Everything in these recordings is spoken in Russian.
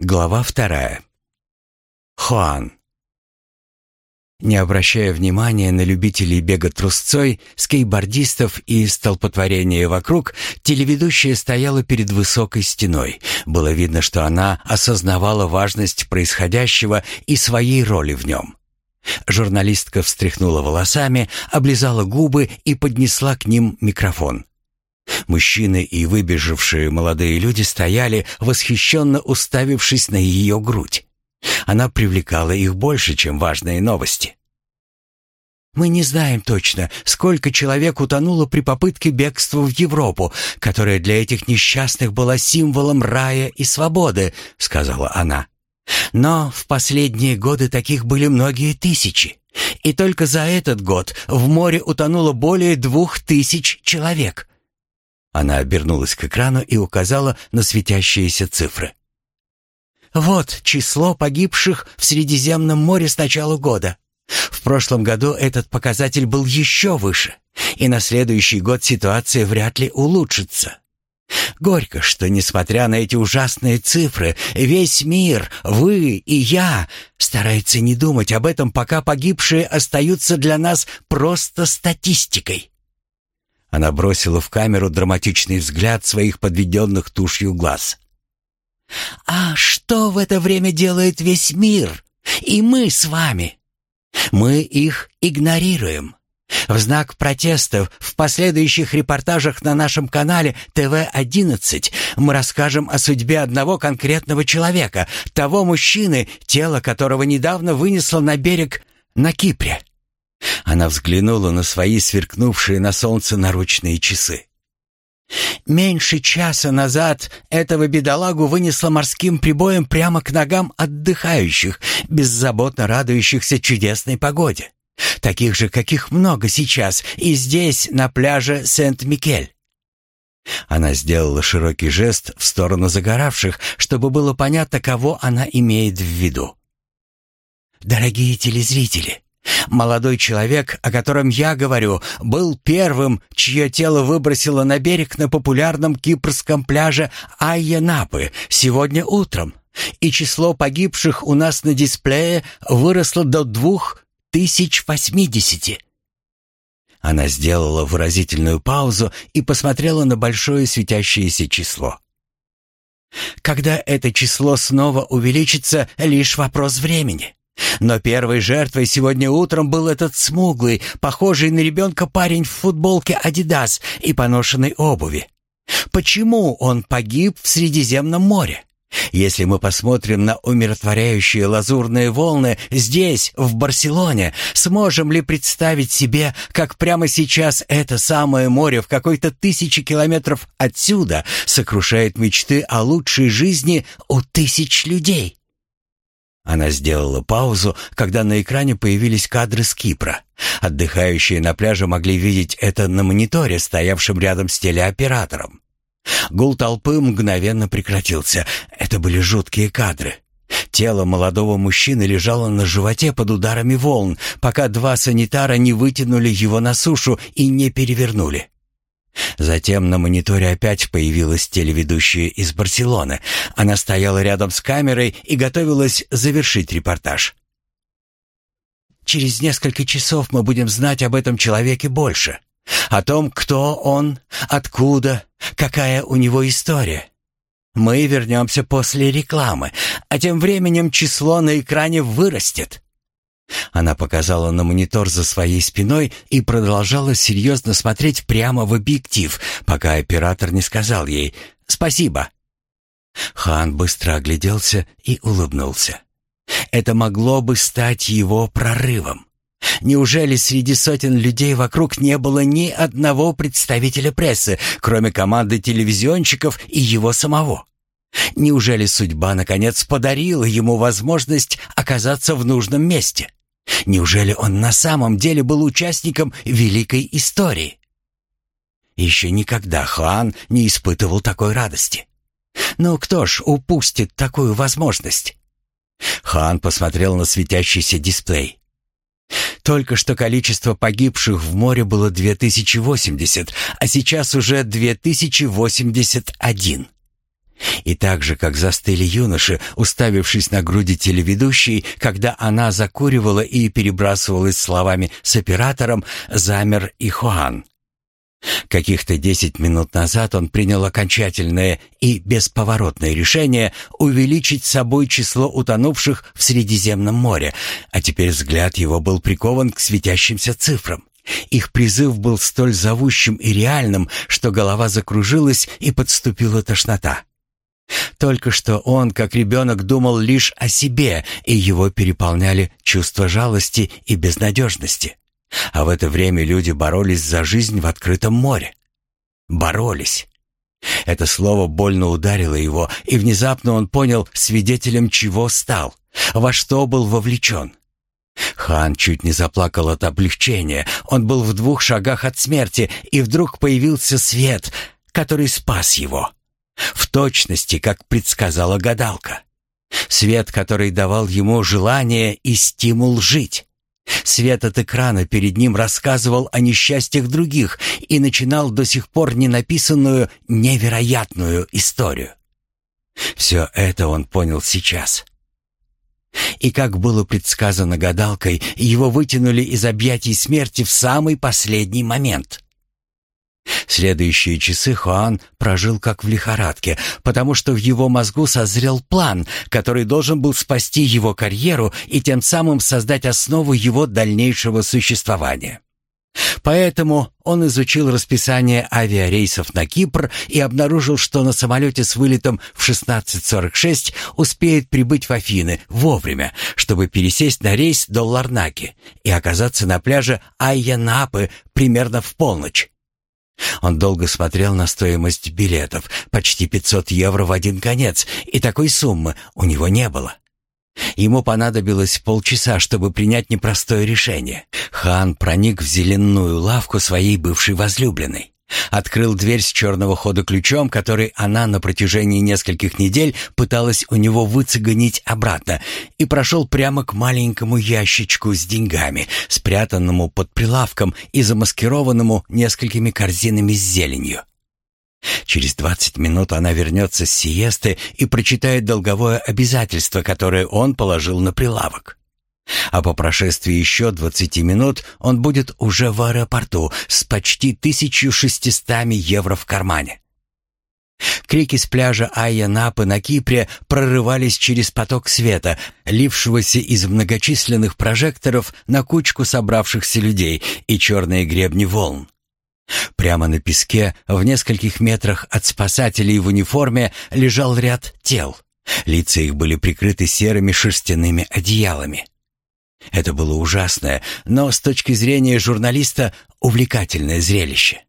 Глава вторая. Хуан. Не обращая внимания на любителей бега трусцой, скейбордистов и столпотворения вокруг, телеведущая стояла перед высокой стеной. Было видно, что она осознавала важность происходящего и своей роли в нем. Журналистка встряхнула волосами, облизала губы и поднесла к ним микрофон. Мужчины и выбежавшие молодые люди стояли, восхищенно уставившись на ее грудь. Она привлекала их больше, чем важные новости. Мы не знаем точно, сколько человек утонуло при попытке бегства в Европу, которая для этих несчастных была символом рая и свободы, сказала она. Но в последние годы таких были многие тысячи. И только за этот год в море утонуло более двух тысяч человек. Она обернулась к экрану и указала на светящиеся цифры. Вот число погибших в Средиземном море с начала года. В прошлом году этот показатель был еще выше, и на следующий год ситуация вряд ли улучшится. Горько, что, несмотря на эти ужасные цифры, весь мир, вы и я, старается не думать об этом, пока погибшие остаются для нас просто статистикой. Она бросила в камеру драматичный взгляд своих подведенных тушью глаз. А что в это время делает весь мир? И мы с вами? Мы их игнорируем. В знак протеста в последующих репортажах на нашем канале ТВ-11 мы расскажем о судьбе одного конкретного человека, того мужчины, тело которого недавно вынесло на берег на Кипре. Она взглянула на свои сверкнувшие на солнце наручные часы. Меньше часа назад этого бедолагу вынесло морским прибоем прямо к ногам отдыхающих, беззаботно радующихся чудесной погоде. Таких же, каких много сейчас, и здесь, на пляже Сент-Микель. Она сделала широкий жест в сторону загоравших, чтобы было понятно, кого она имеет в виду. «Дорогие телезрители, Молодой человек, о котором я говорю, был первым, чье тело выбросило на берег на популярном кипрском пляже Айя-Напы сегодня утром, и число погибших у нас на дисплее выросло до двух тысяч восьмидесяти. Она сделала выразительную паузу и посмотрела на большое светящееся число. Когда это число снова увеличится, лишь вопрос времени. Но первой жертвой сегодня утром был этот смуглый, похожий на ребенка парень в футболке «Адидас» и поношенной обуви. Почему он погиб в Средиземном море? Если мы посмотрим на умиротворяющие лазурные волны здесь, в Барселоне, сможем ли представить себе, как прямо сейчас это самое море в какой-то тысячи километров отсюда сокрушает мечты о лучшей жизни у тысяч людей? Она сделала паузу, когда на экране появились кадры с Кипра. Отдыхающие на пляже могли видеть это на мониторе, стоявшем рядом с телеоператором. Гул толпы мгновенно прекратился. Это были жуткие кадры. Тело молодого мужчины лежало на животе под ударами волн, пока два санитара не вытянули его на сушу и не перевернули. Затем на мониторе опять появилась телеведущая из Барселоны. Она стояла рядом с камерой и готовилась завершить репортаж. Через несколько часов мы будем знать об этом человеке больше. О том, кто он, откуда, какая у него история. Мы вернемся после рекламы, а тем временем число на экране вырастет. Она показала на монитор за своей спиной и продолжала серьезно смотреть прямо в объектив, пока оператор не сказал ей «Спасибо». Хан быстро огляделся и улыбнулся. Это могло бы стать его прорывом. Неужели среди сотен людей вокруг не было ни одного представителя прессы, кроме команды телевизионщиков и его самого? Неужели судьба, наконец, подарила ему возможность оказаться в нужном месте? Неужели он на самом деле был участником великой истории? Еще никогда Хуан не испытывал такой радости. Но кто ж упустит такую возможность? Хан посмотрел на светящийся дисплей. Только что количество погибших в море было 2080, а сейчас уже 2081. И так же, как застыли юноши, уставившись на груди телеведущей, когда она закуривала и перебрасывалась словами с оператором, замер и Хуан. Каких-то десять минут назад он принял окончательное и бесповоротное решение увеличить собой число утонувших в Средиземном море, а теперь взгляд его был прикован к светящимся цифрам. Их призыв был столь зовущим и реальным, что голова закружилась и подступила тошнота. Только что он, как ребенок, думал лишь о себе, и его переполняли чувства жалости и безнадежности. А в это время люди боролись за жизнь в открытом море. Боролись. Это слово больно ударило его, и внезапно он понял, свидетелем чего стал, во что был вовлечен. Хан чуть не заплакал от облегчения. Он был в двух шагах от смерти, и вдруг появился свет, который спас его. В точности, как предсказала гадалка. Свет, который давал ему желание и стимул жить. Свет от экрана перед ним рассказывал о несчастьях других и начинал до сих пор ненаписанную невероятную историю. Все это он понял сейчас. И как было предсказано гадалкой, его вытянули из объятий смерти в самый последний момент. Следующие часы Хуан прожил как в лихорадке, потому что в его мозгу созрел план, который должен был спасти его карьеру и тем самым создать основу его дальнейшего существования. Поэтому он изучил расписание авиарейсов на Кипр и обнаружил, что на самолете с вылетом в 16.46 успеет прибыть в Афины вовремя, чтобы пересесть на рейс до Ларнаки и оказаться на пляже Айянапы примерно в полночь. Он долго смотрел на стоимость билетов, почти 500 евро в один конец, и такой суммы у него не было. Ему понадобилось полчаса, чтобы принять непростое решение. Хан проник в зеленую лавку своей бывшей возлюбленной. Открыл дверь с черного хода ключом, который она на протяжении нескольких недель пыталась у него выцегонить обратно, и прошел прямо к маленькому ящичку с деньгами, спрятанному под прилавком и замаскированному несколькими корзинами с зеленью. Через двадцать минут она вернется с сиесты и прочитает долговое обязательство, которое он положил на прилавок. А по прошествии еще двадцати минут он будет уже в аэропорту с почти 1600 евро в кармане. Крики с пляжа Айя-Напы на Кипре прорывались через поток света, лившегося из многочисленных прожекторов на кучку собравшихся людей и черные гребни волн. Прямо на песке, в нескольких метрах от спасателей в униформе, лежал ряд тел. Лица их были прикрыты серыми шерстяными одеялами. Это было ужасное, но с точки зрения журналиста увлекательное зрелище.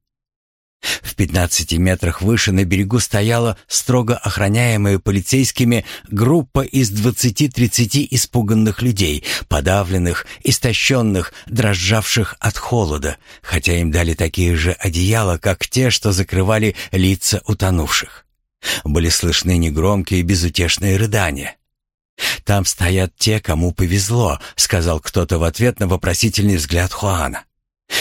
В пятнадцати метрах выше на берегу стояла строго охраняемая полицейскими группа из двадцати-тридцати испуганных людей, подавленных, истощенных, дрожавших от холода, хотя им дали такие же одеяла, как те, что закрывали лица утонувших. Были слышны негромкие безутешные рыдания. «Там стоят те, кому повезло», — сказал кто-то в ответ на вопросительный взгляд Хуана.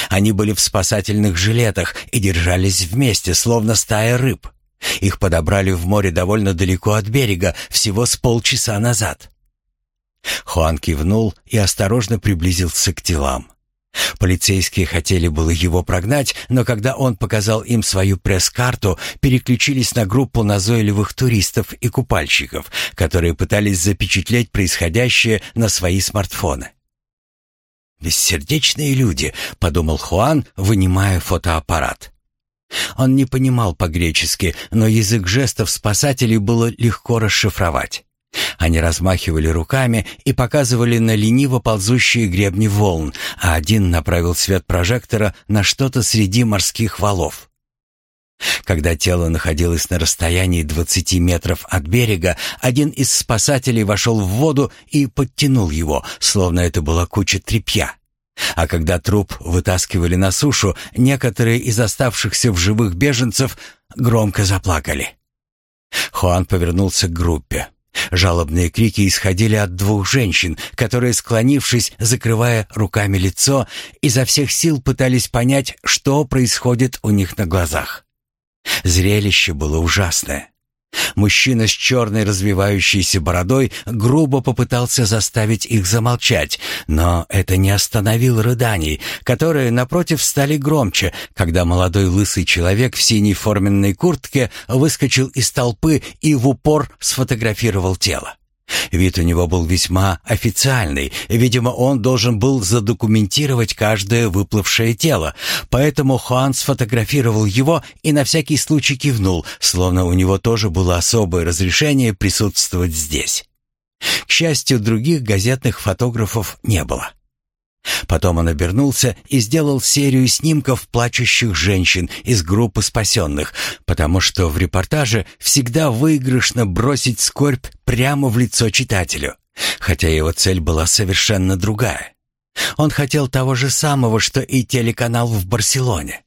Они были в спасательных жилетах и держались вместе, словно стая рыб. Их подобрали в море довольно далеко от берега, всего с полчаса назад. Хуан кивнул и осторожно приблизился к телам. Полицейские хотели было его прогнать, но когда он показал им свою пресс-карту, переключились на группу назойливых туристов и купальщиков, которые пытались запечатлеть происходящее на свои смартфоны. «Бессердечные люди», — подумал Хуан, вынимая фотоаппарат. Он не понимал по-гречески, но язык жестов спасателей было легко расшифровать. Они размахивали руками и показывали на лениво ползущие гребни волн, а один направил свет прожектора на что-то среди морских валов. Когда тело находилось на расстоянии 20 метров от берега, один из спасателей вошел в воду и подтянул его, словно это была куча тряпья. А когда труп вытаскивали на сушу, некоторые из оставшихся в живых беженцев громко заплакали. Хуан повернулся к группе. Жалобные крики исходили от двух женщин, которые, склонившись, закрывая руками лицо, изо всех сил пытались понять, что происходит у них на глазах. Зрелище было ужасное. Мужчина с черной развивающейся бородой грубо попытался заставить их замолчать, но это не остановило рыданий, которые, напротив, стали громче, когда молодой лысый человек в синей форменной куртке выскочил из толпы и в упор сфотографировал тело. Вид у него был весьма официальный, видимо, он должен был задокументировать каждое выплывшее тело, поэтому Хуан сфотографировал его и на всякий случай кивнул, словно у него тоже было особое разрешение присутствовать здесь. К счастью, других газетных фотографов не было. Потом он обернулся и сделал серию снимков плачущих женщин из группы спасенных, потому что в репортаже всегда выигрышно бросить скорбь прямо в лицо читателю, хотя его цель была совершенно другая. Он хотел того же самого, что и телеканал в Барселоне.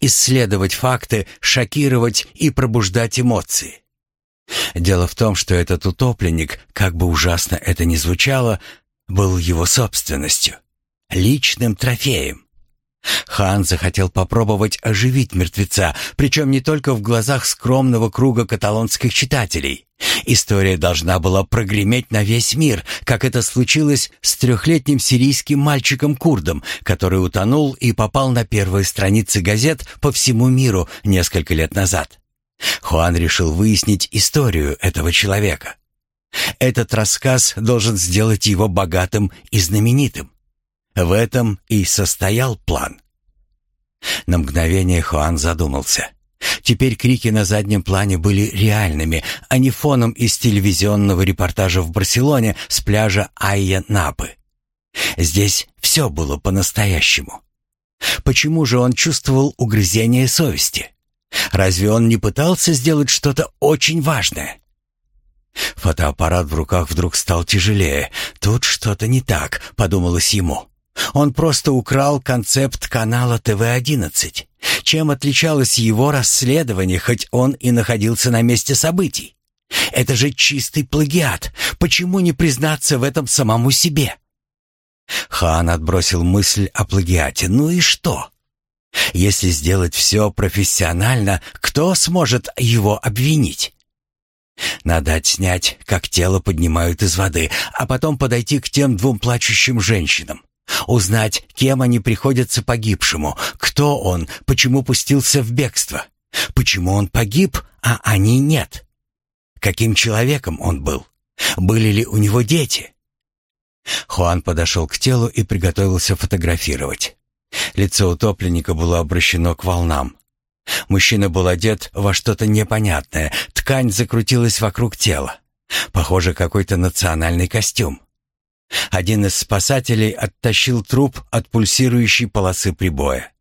Исследовать факты, шокировать и пробуждать эмоции. Дело в том, что этот утопленник, как бы ужасно это ни звучало, был его собственностью личным трофеем. Хан захотел попробовать оживить мертвеца, причем не только в глазах скромного круга каталонских читателей. История должна была прогреметь на весь мир, как это случилось с трехлетним сирийским мальчиком-курдом, который утонул и попал на первые страницы газет по всему миру несколько лет назад. Хуан решил выяснить историю этого человека. Этот рассказ должен сделать его богатым и знаменитым. В этом и состоял план. На мгновение Хуан задумался. Теперь крики на заднем плане были реальными, а не фоном из телевизионного репортажа в Барселоне с пляжа Айя-Напы. Здесь все было по-настоящему. Почему же он чувствовал угрызение совести? Разве он не пытался сделать что-то очень важное? Фотоаппарат в руках вдруг стал тяжелее. Тут что-то не так, подумалось ему. Он просто украл концепт канала ТВ-11. Чем отличалось его расследование, хоть он и находился на месте событий? Это же чистый плагиат. Почему не признаться в этом самому себе? Хан отбросил мысль о плагиате. Ну и что? Если сделать все профессионально, кто сможет его обвинить? Надо отснять, как тело поднимают из воды, а потом подойти к тем двум плачущим женщинам. Узнать, кем они приходятся погибшему, кто он, почему пустился в бегство, почему он погиб, а они нет. Каким человеком он был? Были ли у него дети? Хуан подошел к телу и приготовился фотографировать. Лицо утопленника было обращено к волнам. Мужчина был одет во что-то непонятное, ткань закрутилась вокруг тела. Похоже, какой-то национальный костюм. Один из спасателей оттащил труп от пульсирующей полосы прибоя.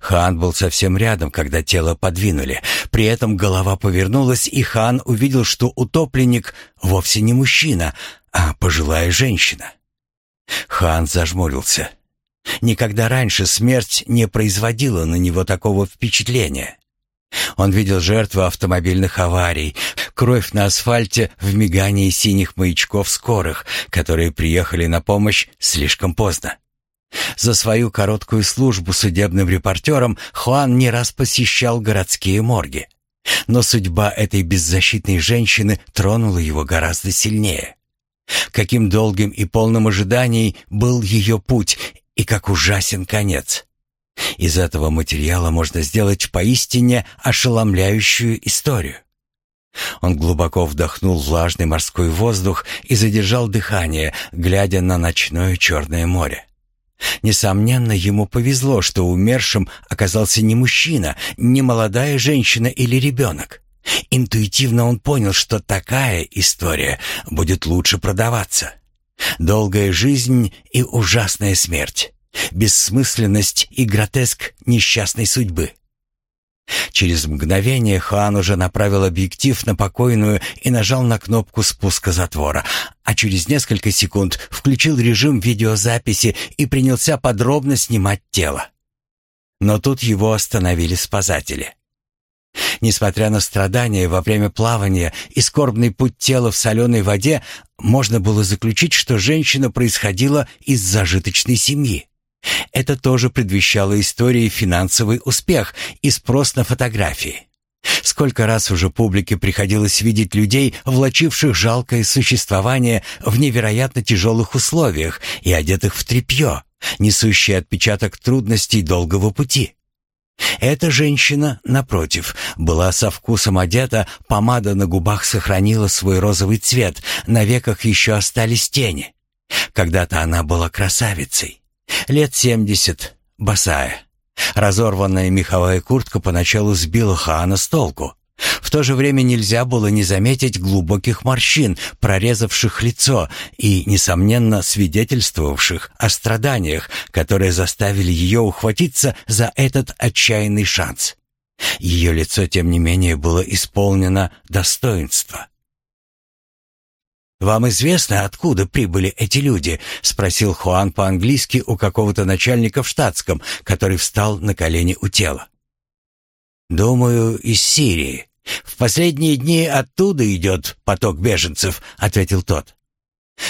Хан был совсем рядом, когда тело подвинули. При этом голова повернулась, и Хан увидел, что утопленник вовсе не мужчина, а пожилая женщина. Хан зажмурился. Никогда раньше смерть не производила на него такого впечатления. Он видел жертвы автомобильных аварий, кровь на асфальте в мигании синих маячков скорых, которые приехали на помощь слишком поздно. За свою короткую службу судебным репортером Хуан не раз посещал городские морги. Но судьба этой беззащитной женщины тронула его гораздо сильнее. Каким долгим и полным ожиданий был ее путь, и как ужасен конец. Из этого материала можно сделать поистине ошеломляющую историю. Он глубоко вдохнул влажный морской воздух и задержал дыхание, глядя на ночное Черное море. Несомненно, ему повезло, что умершим оказался не мужчина, не молодая женщина или ребенок. Интуитивно он понял, что такая история будет лучше продаваться. Долгая жизнь и ужасная смерть бессмысленность и гротеск несчастной судьбы. Через мгновение Хуан уже направил объектив на покойную и нажал на кнопку спуска затвора, а через несколько секунд включил режим видеозаписи и принялся подробно снимать тело. Но тут его остановили спасатели. Несмотря на страдания во время плавания и скорбный путь тела в соленой воде, можно было заключить, что женщина происходила из зажиточной семьи. Это тоже предвещало истории финансовый успех и спрос на фотографии. Сколько раз уже публике приходилось видеть людей, влачивших жалкое существование в невероятно тяжелых условиях и одетых в тряпье, несущие отпечаток трудностей долгого пути. Эта женщина, напротив, была со вкусом одета, помада на губах сохранила свой розовый цвет, на веках еще остались тени. Когда-то она была красавицей. Лет семьдесят, босая. Разорванная меховая куртка поначалу сбила Хаана с толку. В то же время нельзя было не заметить глубоких морщин, прорезавших лицо и, несомненно, свидетельствовавших о страданиях, которые заставили ее ухватиться за этот отчаянный шанс. Ее лицо, тем не менее, было исполнено достоинства. «Вам известно, откуда прибыли эти люди?» — спросил Хуан по-английски у какого-то начальника в штатском, который встал на колени у тела. «Думаю, из Сирии. В последние дни оттуда идет поток беженцев», — ответил тот.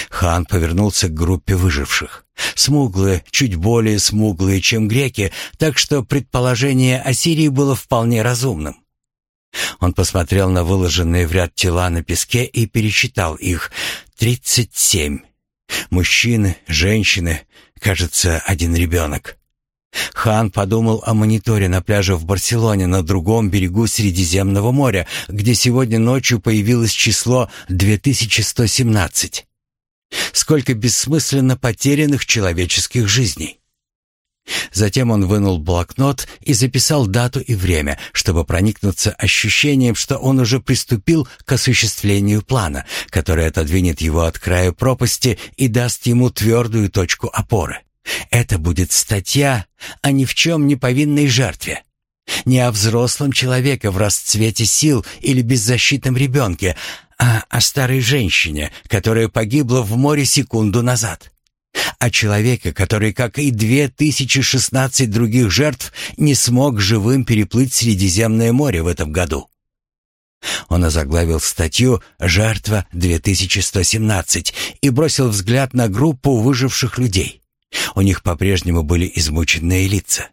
Хан повернулся к группе выживших. Смуглые, чуть более смуглые, чем греки, так что предположение о Сирии было вполне разумным. Он посмотрел на выложенные в ряд тела на песке и пересчитал их. Тридцать семь. Мужчины, женщины, кажется, один ребенок. Хан подумал о мониторе на пляже в Барселоне на другом берегу Средиземного моря, где сегодня ночью появилось число 2117. Сколько бессмысленно потерянных человеческих жизней. Затем он вынул блокнот и записал дату и время, чтобы проникнуться ощущением, что он уже приступил к осуществлению плана, который отодвинет его от края пропасти и даст ему твердую точку опоры. Это будет статья о ни в чем не повинной жертве. Не о взрослом человеке в расцвете сил или беззащитном ребенке, а о старой женщине, которая погибла в море секунду назад. О человеке, который, как и две тысячи шестнадцать других жертв, не смог живым переплыть Средиземное море в этом году. Он озаглавил статью «Жертва 2117» и бросил взгляд на группу выживших людей. У них по-прежнему были измученные лица.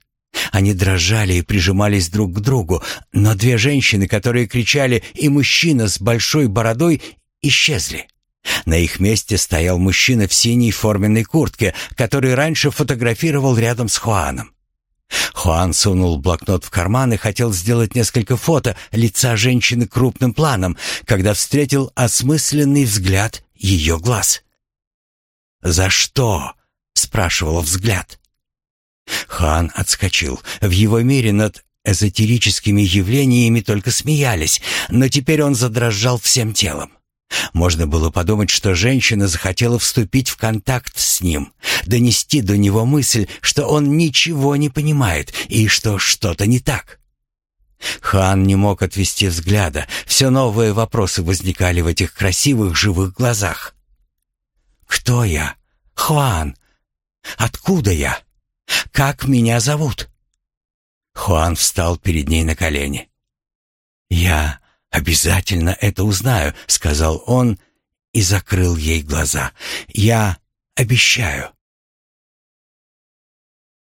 Они дрожали и прижимались друг к другу, но две женщины, которые кричали, и мужчина с большой бородой исчезли. На их месте стоял мужчина в синей форменной куртке, который раньше фотографировал рядом с Хуаном. Хуан сунул блокнот в карман и хотел сделать несколько фото лица женщины крупным планом, когда встретил осмысленный взгляд ее глаз. «За что?» — спрашивал взгляд. Хан отскочил. В его мире над эзотерическими явлениями только смеялись, но теперь он задрожал всем телом. Можно было подумать, что женщина захотела вступить в контакт с ним, донести до него мысль, что он ничего не понимает и что что-то не так. Хан не мог отвести взгляда. Все новые вопросы возникали в этих красивых живых глазах. «Кто я? Хуан? Откуда я? Как меня зовут?» Хуан встал перед ней на колени. «Я «Обязательно это узнаю», — сказал он и закрыл ей глаза. «Я обещаю».